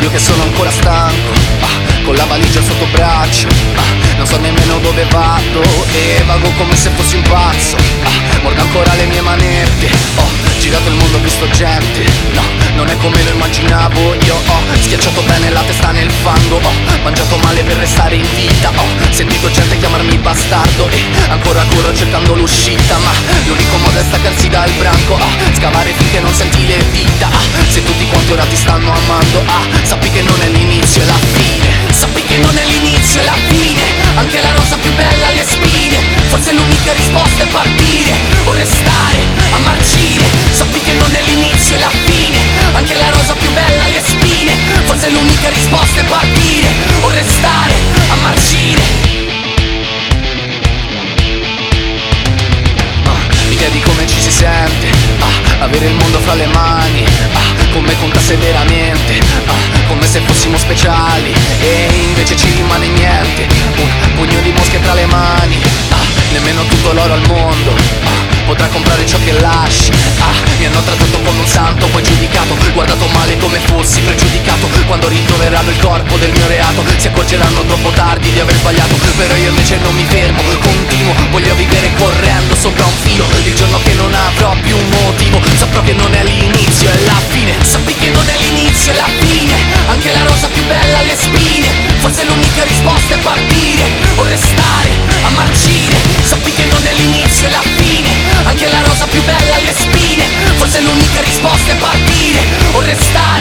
Io che sono ancora stanco ah, Con la valigia sotto braccio ah, Non so nemmeno dove vado E vago come se fossi un pazzo ah, Mordo ancora le mie manette Ho girato il mondo, ho visto gente No, non è come lo immaginavo Io ho schiacciato bene la testa nel fango Ho mangiato male per restare in vita Ho sentito gente bastardo. E ancora corro cercando l'uscita Ma l'unico modo è staccarsi dal branco ah, Scavare finché non senti le vita ah, Se tutti quanti ora ti stanno amando ah, Sappi che non è l'inizio, è la fine. Sappi che non è l'inizio, è la fine Anche la rosa più bella ha le spine Forse l'unica risposta è partire sente ah, Avere il mondo fra le mani. Ah, Come contasse veramente. Ah, Come se fossimo speciali. E invece ci rimane niente. Un pugno di mosche tra le mani. Ah, Nemmeno tutto l'oro al mondo. Ah, Potrà comprare ciò che lasci. Ah, Mi hanno trattato come un santo Poi giudicato. Guardato male come fossi pregiudicato. Quando ritroveranno il corpo del mio reato Si accorgeranno troppo tardi di aver sbagliato. Però io invece non mi fermo Continuo Voglio vivere correndo partire o restare a marcire Sappi che non è l'inizio e la fine Anche la rosa più bella ha le spine. Forse l'unica risposta è partire o restare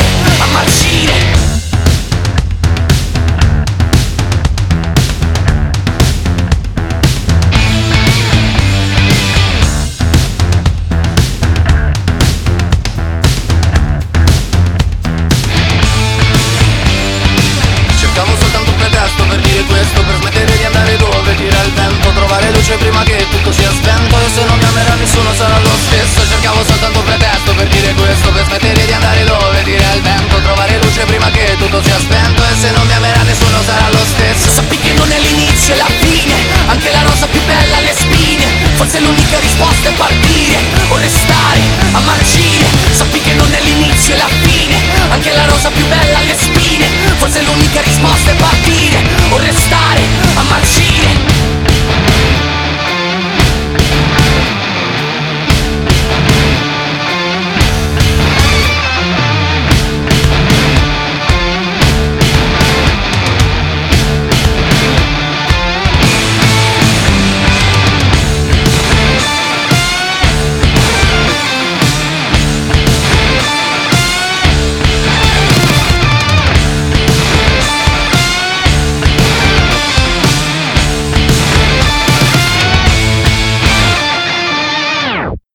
se l'unica risposta è partire o restare a marcire sappi che non è l'inizio e la fine anche la rosa più bella alle spine. Forse l'unica risposta è partire.